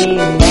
You.